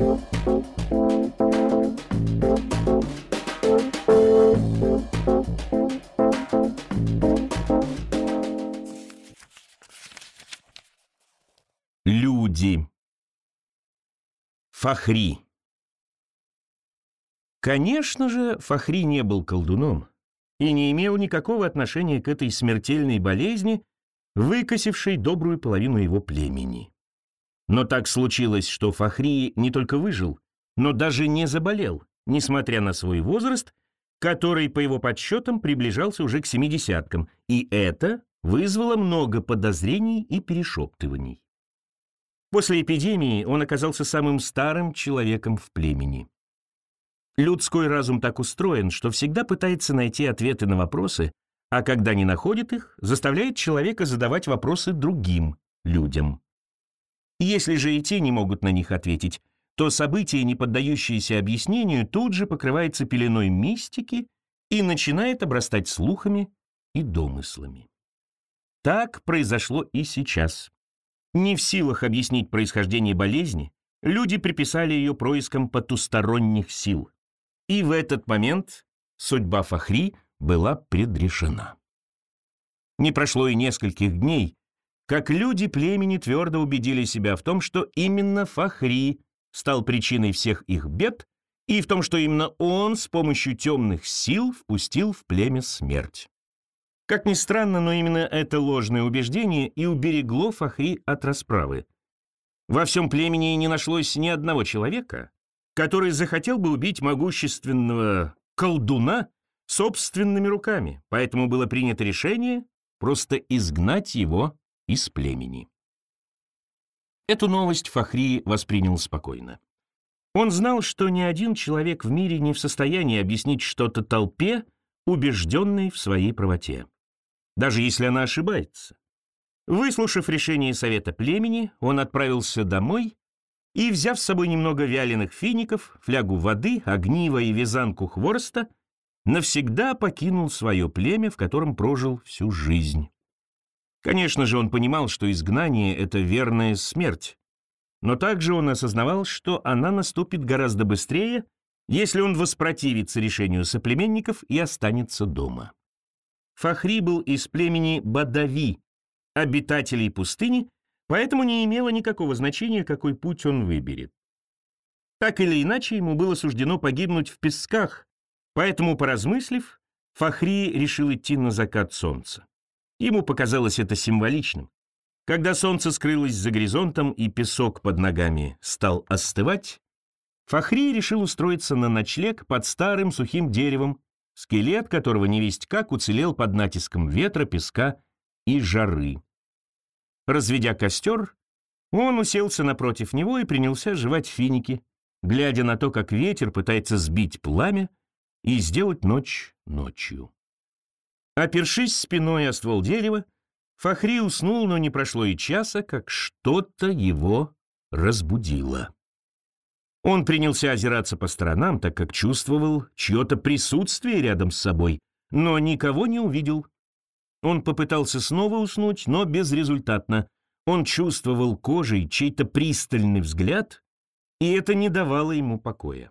Люди. Фахри. Конечно же, Фахри не был колдуном и не имел никакого отношения к этой смертельной болезни, выкосившей добрую половину его племени. Но так случилось, что Фахри не только выжил, но даже не заболел, несмотря на свой возраст, который, по его подсчетам, приближался уже к семидесяткам, и это вызвало много подозрений и перешептываний. После эпидемии он оказался самым старым человеком в племени. Людской разум так устроен, что всегда пытается найти ответы на вопросы, а когда не находит их, заставляет человека задавать вопросы другим людям. Если же и те не могут на них ответить, то событие, не поддающееся объяснению, тут же покрывается пеленой мистики и начинает обрастать слухами и домыслами. Так произошло и сейчас. Не в силах объяснить происхождение болезни, люди приписали ее проискам потусторонних сил. И в этот момент судьба Фахри была предрешена. Не прошло и нескольких дней, как люди племени твердо убедили себя в том, что именно Фахри стал причиной всех их бед и в том, что именно он с помощью темных сил впустил в племя смерть. Как ни странно, но именно это ложное убеждение и уберегло Фахри от расправы. Во всем племени не нашлось ни одного человека, который захотел бы убить могущественного колдуна собственными руками, поэтому было принято решение просто изгнать его из племени. Эту новость Фахри воспринял спокойно. Он знал, что ни один человек в мире не в состоянии объяснить что-то толпе, убежденной в своей правоте, даже если она ошибается. Выслушав решение совета племени, он отправился домой и, взяв с собой немного вяленых фиников, флягу воды, огниво и вязанку хвороста, навсегда покинул свое племя, в котором прожил всю жизнь. Конечно же, он понимал, что изгнание — это верная смерть, но также он осознавал, что она наступит гораздо быстрее, если он воспротивится решению соплеменников и останется дома. Фахри был из племени Бадави, обитателей пустыни, поэтому не имело никакого значения, какой путь он выберет. Так или иначе, ему было суждено погибнуть в песках, поэтому, поразмыслив, Фахри решил идти на закат солнца. Ему показалось это символичным. Когда солнце скрылось за горизонтом и песок под ногами стал остывать, Фахри решил устроиться на ночлег под старым сухим деревом, скелет которого невесть как уцелел под натиском ветра, песка и жары. Разведя костер, он уселся напротив него и принялся жевать финики, глядя на то, как ветер пытается сбить пламя и сделать ночь ночью. Опершись спиной о ствол дерева, Фахри уснул, но не прошло и часа, как что-то его разбудило. Он принялся озираться по сторонам, так как чувствовал чье-то присутствие рядом с собой, но никого не увидел. Он попытался снова уснуть, но безрезультатно. Он чувствовал кожей чей-то пристальный взгляд, и это не давало ему покоя.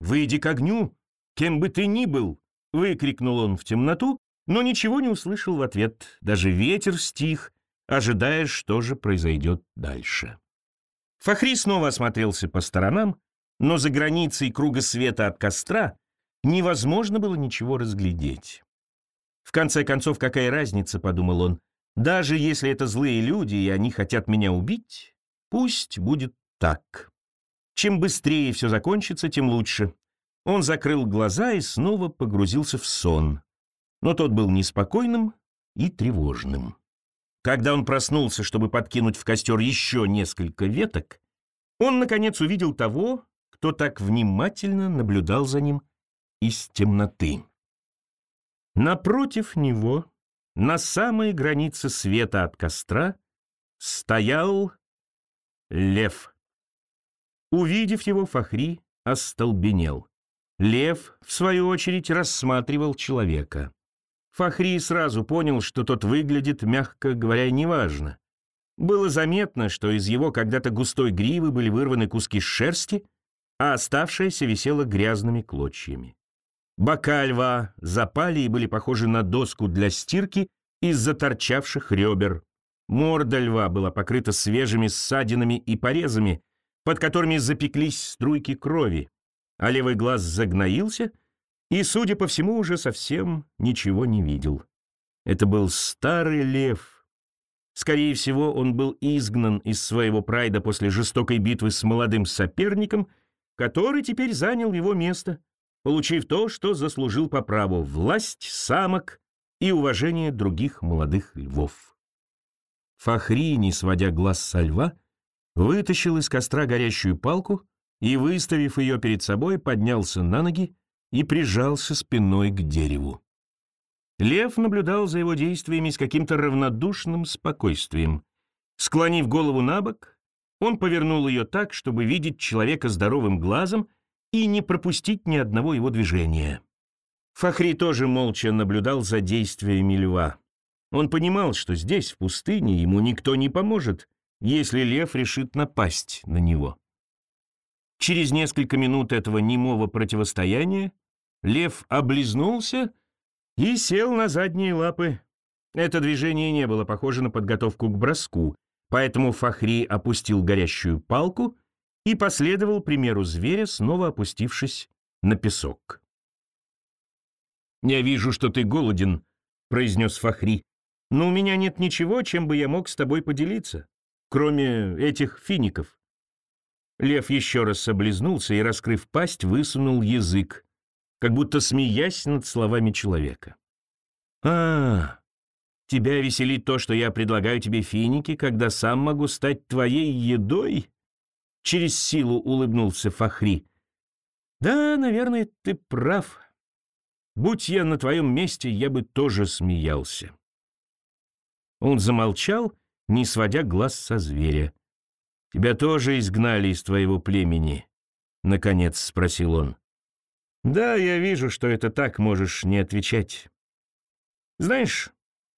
«Выйди к огню, кем бы ты ни был!» — выкрикнул он в темноту, но ничего не услышал в ответ. Даже ветер стих, ожидая, что же произойдет дальше. Фахри снова осмотрелся по сторонам, но за границей круга света от костра невозможно было ничего разглядеть. В конце концов, какая разница, подумал он, даже если это злые люди, и они хотят меня убить, пусть будет так. Чем быстрее все закончится, тем лучше. Он закрыл глаза и снова погрузился в сон. Но тот был неспокойным и тревожным. Когда он проснулся, чтобы подкинуть в костер еще несколько веток, он, наконец, увидел того, кто так внимательно наблюдал за ним из темноты. Напротив него, на самой границе света от костра, стоял лев. Увидев его, Фахри остолбенел. Лев, в свою очередь, рассматривал человека. Фахри сразу понял, что тот выглядит, мягко говоря, неважно. Было заметно, что из его когда-то густой гривы были вырваны куски шерсти, а оставшаяся висела грязными клочьями. Бока льва запали и были похожи на доску для стирки из-за торчавших ребер. Морда льва была покрыта свежими ссадинами и порезами, под которыми запеклись струйки крови, а левый глаз загноился и, судя по всему, уже совсем ничего не видел. Это был старый лев. Скорее всего, он был изгнан из своего прайда после жестокой битвы с молодым соперником, который теперь занял его место, получив то, что заслужил по праву — власть, самок и уважение других молодых львов. Фахри, не сводя глаз со льва, вытащил из костра горящую палку и, выставив ее перед собой, поднялся на ноги и прижался спиной к дереву. Лев наблюдал за его действиями с каким-то равнодушным спокойствием. Склонив голову на бок, он повернул ее так, чтобы видеть человека здоровым глазом и не пропустить ни одного его движения. Фахри тоже молча наблюдал за действиями льва. Он понимал, что здесь, в пустыне, ему никто не поможет, если лев решит напасть на него. Через несколько минут этого немого противостояния лев облизнулся и сел на задние лапы. Это движение не было похоже на подготовку к броску, поэтому Фахри опустил горящую палку и последовал примеру зверя, снова опустившись на песок. «Я вижу, что ты голоден», — произнес Фахри, «но у меня нет ничего, чем бы я мог с тобой поделиться, кроме этих фиников». Лев еще раз облизнулся и, раскрыв пасть, высунул язык, как будто смеясь над словами человека. «А, тебя веселит то, что я предлагаю тебе финики, когда сам могу стать твоей едой?» Через силу улыбнулся Фахри. «Да, наверное, ты прав. Будь я на твоем месте, я бы тоже смеялся». Он замолчал, не сводя глаз со зверя. «Тебя тоже изгнали из твоего племени?» — наконец спросил он. «Да, я вижу, что это так, можешь не отвечать. Знаешь,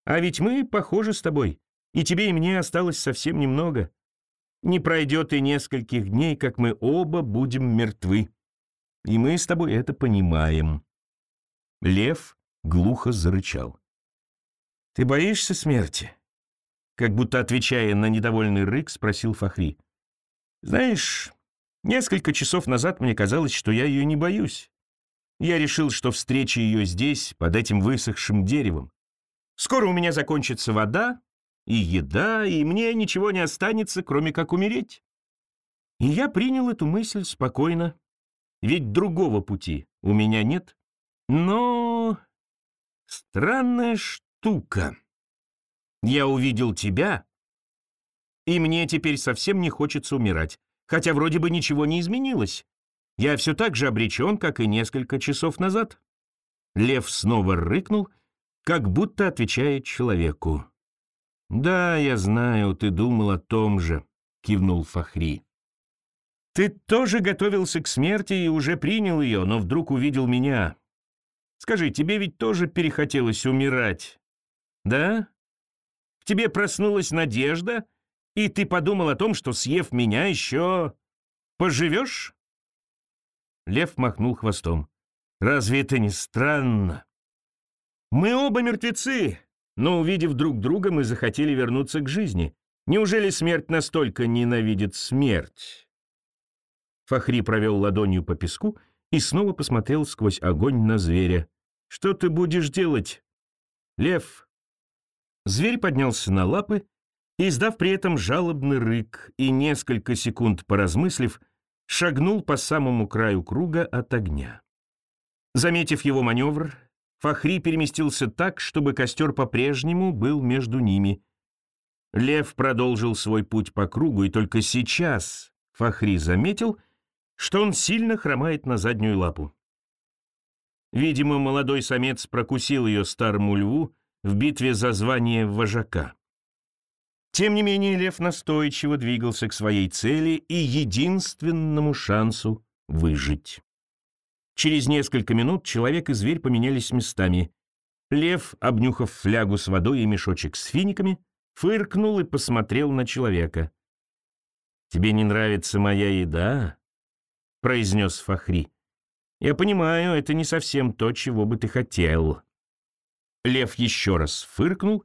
а ведь мы похожи с тобой, и тебе и мне осталось совсем немного. Не пройдет и нескольких дней, как мы оба будем мертвы. И мы с тобой это понимаем». Лев глухо зарычал. «Ты боишься смерти?» Как будто отвечая на недовольный рык, спросил Фахри. Знаешь, несколько часов назад мне казалось, что я ее не боюсь. Я решил, что встреча ее здесь, под этим высохшим деревом. Скоро у меня закончится вода и еда, и мне ничего не останется, кроме как умереть. И я принял эту мысль спокойно, ведь другого пути у меня нет. Но странная штука. Я увидел тебя и мне теперь совсем не хочется умирать, хотя вроде бы ничего не изменилось. Я все так же обречен, как и несколько часов назад». Лев снова рыкнул, как будто отвечает человеку. «Да, я знаю, ты думал о том же», — кивнул Фахри. «Ты тоже готовился к смерти и уже принял ее, но вдруг увидел меня. Скажи, тебе ведь тоже перехотелось умирать, да? В тебе проснулась надежда, и ты подумал о том, что, съев меня, еще поживешь?» Лев махнул хвостом. «Разве это не странно? Мы оба мертвецы, но, увидев друг друга, мы захотели вернуться к жизни. Неужели смерть настолько ненавидит смерть?» Фахри провел ладонью по песку и снова посмотрел сквозь огонь на зверя. «Что ты будешь делать?» «Лев». Зверь поднялся на лапы издав при этом жалобный рык и несколько секунд поразмыслив, шагнул по самому краю круга от огня. Заметив его маневр, Фахри переместился так, чтобы костер по-прежнему был между ними. Лев продолжил свой путь по кругу, и только сейчас Фахри заметил, что он сильно хромает на заднюю лапу. Видимо, молодой самец прокусил ее старому льву в битве за звание вожака. Тем не менее, лев настойчиво двигался к своей цели и единственному шансу выжить. Через несколько минут человек и зверь поменялись местами. Лев, обнюхав флягу с водой и мешочек с финиками, фыркнул и посмотрел на человека. «Тебе не нравится моя еда?» — произнес Фахри. «Я понимаю, это не совсем то, чего бы ты хотел». Лев еще раз фыркнул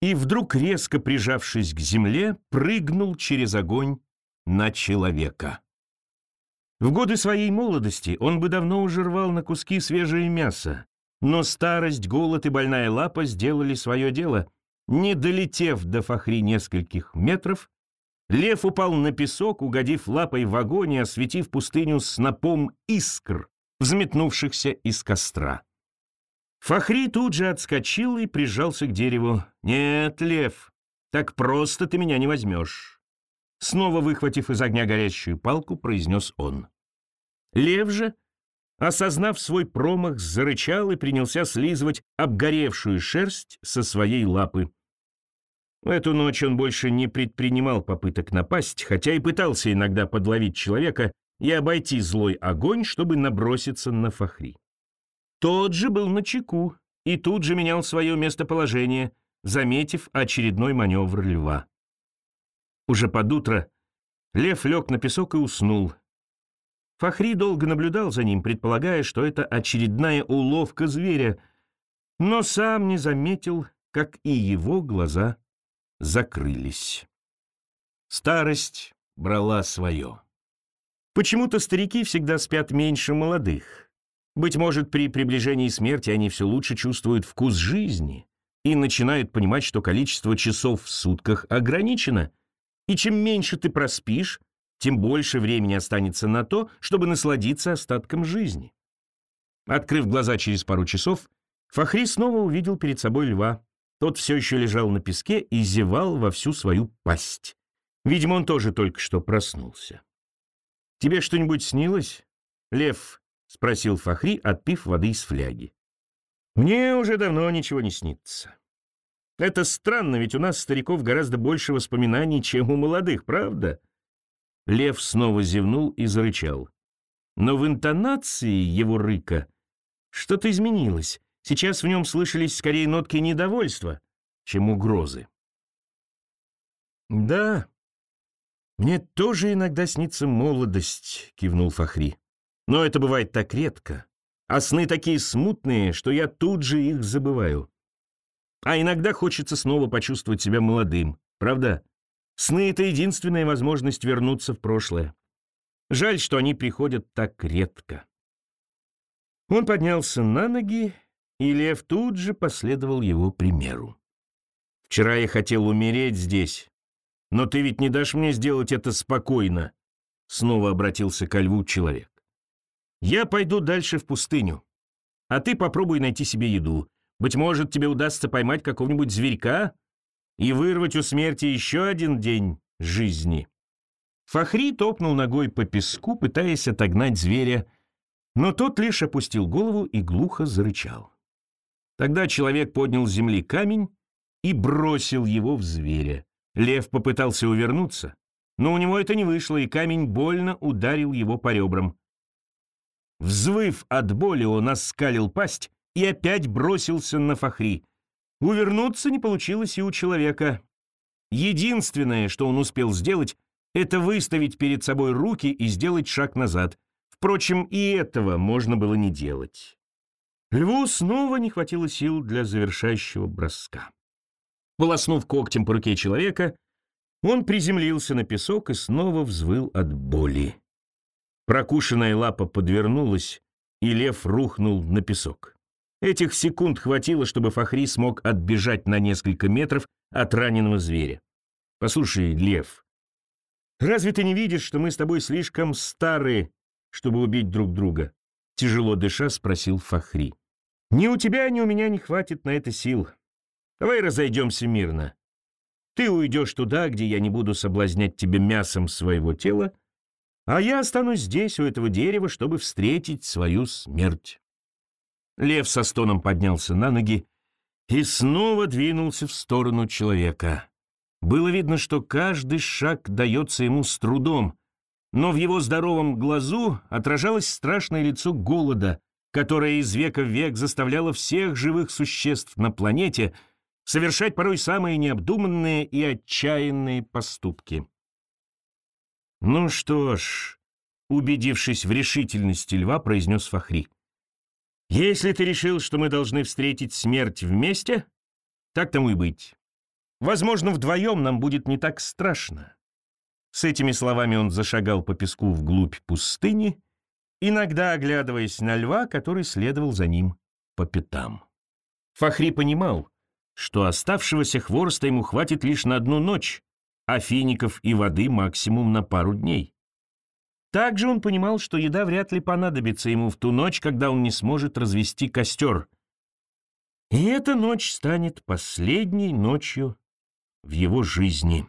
и вдруг, резко прижавшись к земле, прыгнул через огонь на человека. В годы своей молодости он бы давно уже рвал на куски свежее мясо, но старость, голод и больная лапа сделали свое дело. Не долетев до Фахри нескольких метров, лев упал на песок, угодив лапой в огонь и осветив пустыню снопом искр, взметнувшихся из костра. Фахри тут же отскочил и прижался к дереву. «Нет, лев, так просто ты меня не возьмешь». Снова выхватив из огня горящую палку, произнес он. Лев же, осознав свой промах, зарычал и принялся слизывать обгоревшую шерсть со своей лапы. В эту ночь он больше не предпринимал попыток напасть, хотя и пытался иногда подловить человека и обойти злой огонь, чтобы наброситься на Фахри. Тот же был на чеку и тут же менял свое местоположение, заметив очередной маневр льва. Уже под утро лев лег на песок и уснул. Фахри долго наблюдал за ним, предполагая, что это очередная уловка зверя, но сам не заметил, как и его глаза закрылись. Старость брала свое. Почему-то старики всегда спят меньше молодых. Быть может, при приближении смерти они все лучше чувствуют вкус жизни и начинают понимать, что количество часов в сутках ограничено, и чем меньше ты проспишь, тем больше времени останется на то, чтобы насладиться остатком жизни. Открыв глаза через пару часов, Фахри снова увидел перед собой льва. Тот все еще лежал на песке и зевал во всю свою пасть. Видимо, он тоже только что проснулся. «Тебе что-нибудь снилось, лев?» — спросил Фахри, отпив воды из фляги. «Мне уже давно ничего не снится. Это странно, ведь у нас, стариков, гораздо больше воспоминаний, чем у молодых, правда?» Лев снова зевнул и зарычал. Но в интонации его рыка что-то изменилось. Сейчас в нем слышались скорее нотки недовольства, чем угрозы. «Да, мне тоже иногда снится молодость», — кивнул Фахри. «Но это бывает так редко, а сны такие смутные, что я тут же их забываю. А иногда хочется снова почувствовать себя молодым, правда?» Сны — это единственная возможность вернуться в прошлое. Жаль, что они приходят так редко. Он поднялся на ноги, и лев тут же последовал его примеру. «Вчера я хотел умереть здесь, но ты ведь не дашь мне сделать это спокойно», — снова обратился ко льву человек. «Я пойду дальше в пустыню, а ты попробуй найти себе еду. Быть может, тебе удастся поймать какого-нибудь зверька, и вырвать у смерти еще один день жизни. Фахри топнул ногой по песку, пытаясь отогнать зверя, но тот лишь опустил голову и глухо зарычал. Тогда человек поднял с земли камень и бросил его в зверя. Лев попытался увернуться, но у него это не вышло, и камень больно ударил его по ребрам. Взвыв от боли, он оскалил пасть и опять бросился на Фахри. Увернуться не получилось и у человека. Единственное, что он успел сделать, это выставить перед собой руки и сделать шаг назад. Впрочем, и этого можно было не делать. Льву снова не хватило сил для завершающего броска. Полоснув когтем по руке человека, он приземлился на песок и снова взвыл от боли. Прокушенная лапа подвернулась, и лев рухнул на песок. Этих секунд хватило, чтобы Фахри смог отбежать на несколько метров от раненого зверя. «Послушай, Лев, разве ты не видишь, что мы с тобой слишком стары, чтобы убить друг друга?» Тяжело дыша спросил Фахри. «Ни у тебя, ни у меня не хватит на это сил. Давай разойдемся мирно. Ты уйдешь туда, где я не буду соблазнять тебя мясом своего тела, а я останусь здесь, у этого дерева, чтобы встретить свою смерть». Лев со стоном поднялся на ноги и снова двинулся в сторону человека. Было видно, что каждый шаг дается ему с трудом, но в его здоровом глазу отражалось страшное лицо голода, которое из века в век заставляло всех живых существ на планете совершать порой самые необдуманные и отчаянные поступки. «Ну что ж», — убедившись в решительности льва, произнес Фахри, «если ты решил, что мы должны встретить смерть вместе, так тому и быть. Возможно, вдвоем нам будет не так страшно». С этими словами он зашагал по песку вглубь пустыни, иногда оглядываясь на льва, который следовал за ним по пятам. Фахри понимал, что оставшегося хвороста ему хватит лишь на одну ночь, а фиников и воды максимум на пару дней. Также он понимал, что еда вряд ли понадобится ему в ту ночь, когда он не сможет развести костер. И эта ночь станет последней ночью в его жизни.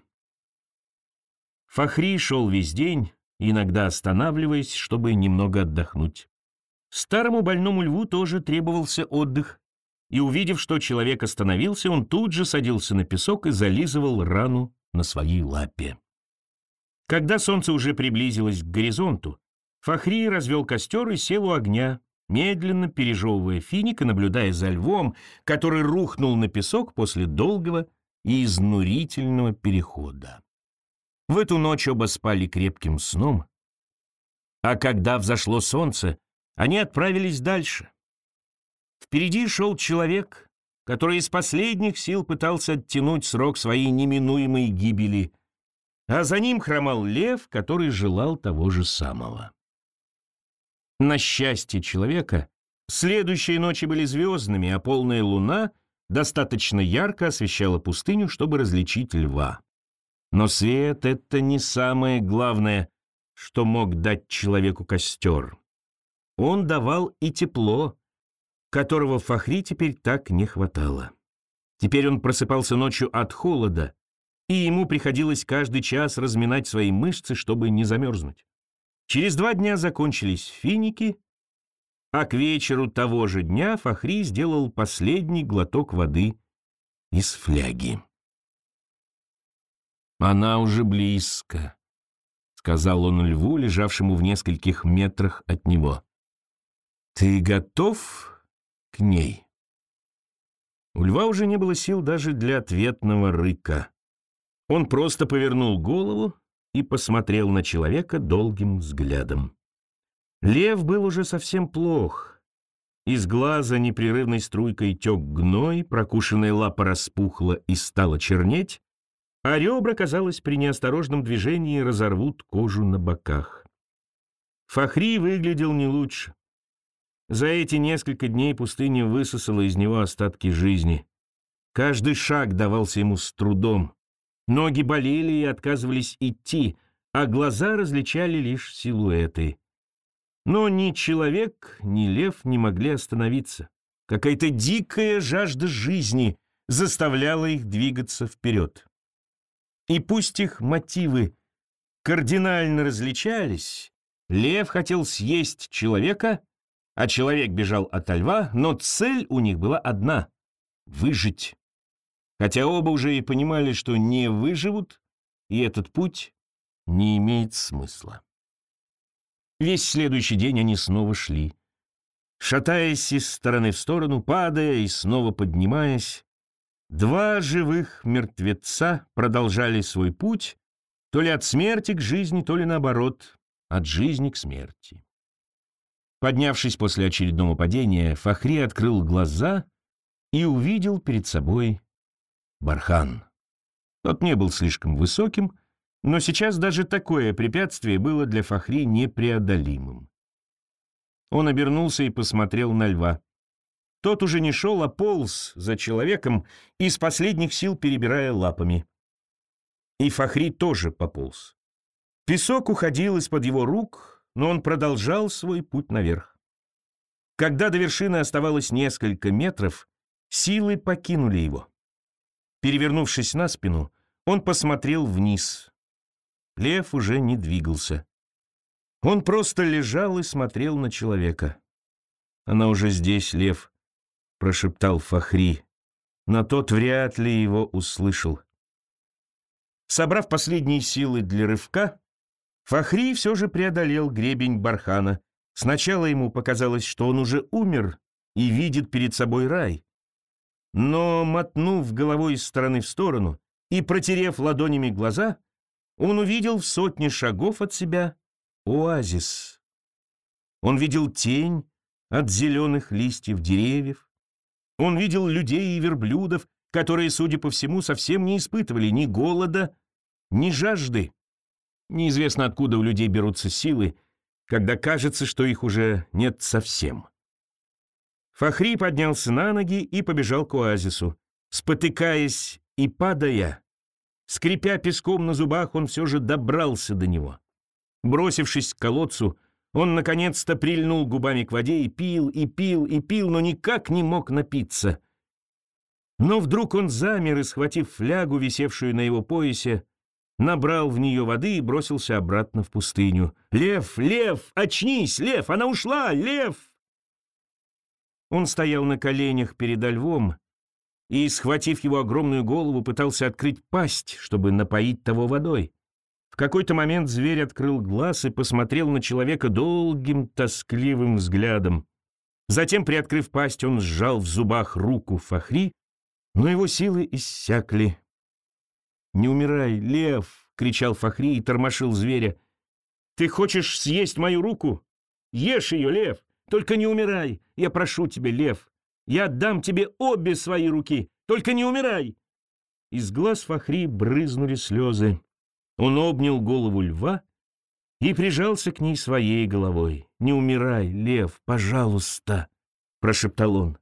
Фахри шел весь день, иногда останавливаясь, чтобы немного отдохнуть. Старому больному льву тоже требовался отдых, и, увидев, что человек остановился, он тут же садился на песок и зализывал рану на своей лапе. Когда солнце уже приблизилось к горизонту, Фахри развел костер и сел у огня, медленно пережевывая финик и наблюдая за львом, который рухнул на песок после долгого и изнурительного перехода. В эту ночь оба спали крепким сном, а когда взошло солнце, они отправились дальше — Впереди шел человек, который из последних сил пытался оттянуть срок своей неминуемой гибели, а за ним хромал лев, который желал того же самого. На счастье человека, следующие ночи были звездными, а полная луна достаточно ярко освещала пустыню, чтобы различить льва. Но свет — это не самое главное, что мог дать человеку костер. Он давал и тепло, которого Фахри теперь так не хватало. Теперь он просыпался ночью от холода, и ему приходилось каждый час разминать свои мышцы, чтобы не замерзнуть. Через два дня закончились финики, а к вечеру того же дня Фахри сделал последний глоток воды из фляги. «Она уже близко», — сказал он льву, лежавшему в нескольких метрах от него. «Ты готов к ней. У льва уже не было сил даже для ответного рыка. Он просто повернул голову и посмотрел на человека долгим взглядом. Лев был уже совсем плох. Из глаза непрерывной струйкой тек гной, прокушенная лапа распухла и стала чернеть, а ребра, казалось, при неосторожном движении разорвут кожу на боках. Фахри выглядел не лучше. За эти несколько дней пустыня высосала из него остатки жизни. Каждый шаг давался ему с трудом. Ноги болели и отказывались идти, а глаза различали лишь силуэты. Но ни человек, ни лев не могли остановиться. Какая-то дикая жажда жизни заставляла их двигаться вперед. И пусть их мотивы кардинально различались, лев хотел съесть человека, а человек бежал от льва, но цель у них была одна — выжить. Хотя оба уже и понимали, что не выживут, и этот путь не имеет смысла. Весь следующий день они снова шли. Шатаясь из стороны в сторону, падая и снова поднимаясь, два живых мертвеца продолжали свой путь то ли от смерти к жизни, то ли наоборот, от жизни к смерти. Поднявшись после очередного падения, Фахри открыл глаза и увидел перед собой бархан. Тот не был слишком высоким, но сейчас даже такое препятствие было для Фахри непреодолимым. Он обернулся и посмотрел на льва. Тот уже не шел, а полз за человеком, из последних сил перебирая лапами. И Фахри тоже пополз. Песок уходил из-под его рук, но он продолжал свой путь наверх. Когда до вершины оставалось несколько метров, силы покинули его. Перевернувшись на спину, он посмотрел вниз. Лев уже не двигался. Он просто лежал и смотрел на человека. «Она уже здесь, лев», — прошептал Фахри. Но тот вряд ли его услышал. Собрав последние силы для рывка, Фахри все же преодолел гребень бархана. Сначала ему показалось, что он уже умер и видит перед собой рай. Но, мотнув головой из стороны в сторону и протерев ладонями глаза, он увидел в сотне шагов от себя оазис. Он видел тень от зеленых листьев деревьев. Он видел людей и верблюдов, которые, судя по всему, совсем не испытывали ни голода, ни жажды. Неизвестно, откуда у людей берутся силы, когда кажется, что их уже нет совсем. Фахри поднялся на ноги и побежал к оазису. Спотыкаясь и падая, скрипя песком на зубах, он все же добрался до него. Бросившись к колодцу, он наконец-то прильнул губами к воде и пил, и пил, и пил, но никак не мог напиться. Но вдруг он замер и, схватив флягу, висевшую на его поясе, набрал в нее воды и бросился обратно в пустыню. «Лев! Лев! Очнись! Лев! Она ушла! Лев!» Он стоял на коленях перед львом и, схватив его огромную голову, пытался открыть пасть, чтобы напоить того водой. В какой-то момент зверь открыл глаз и посмотрел на человека долгим, тоскливым взглядом. Затем, приоткрыв пасть, он сжал в зубах руку Фахри, но его силы иссякли. «Не умирай, лев!» — кричал Фахри и тормошил зверя. «Ты хочешь съесть мою руку? Ешь ее, лев! Только не умирай! Я прошу тебя, лев! Я отдам тебе обе свои руки! Только не умирай!» Из глаз Фахри брызнули слезы. Он обнял голову льва и прижался к ней своей головой. «Не умирай, лев, пожалуйста!» — прошептал он.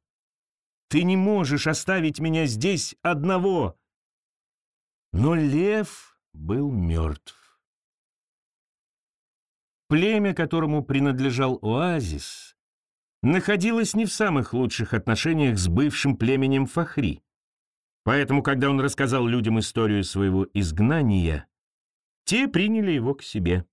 «Ты не можешь оставить меня здесь одного!» Но лев был мертв. Племя, которому принадлежал оазис, находилось не в самых лучших отношениях с бывшим племенем Фахри. Поэтому, когда он рассказал людям историю своего изгнания, те приняли его к себе.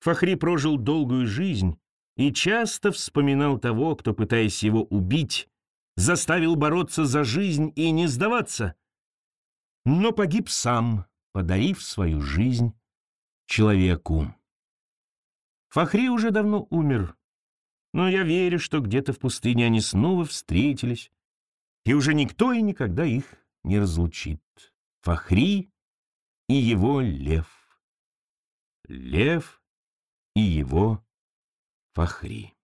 Фахри прожил долгую жизнь и часто вспоминал того, кто, пытаясь его убить, заставил бороться за жизнь и не сдаваться — но погиб сам, подарив свою жизнь человеку. Фахри уже давно умер, но я верю, что где-то в пустыне они снова встретились, и уже никто и никогда их не разлучит. Фахри и его лев. Лев и его Фахри.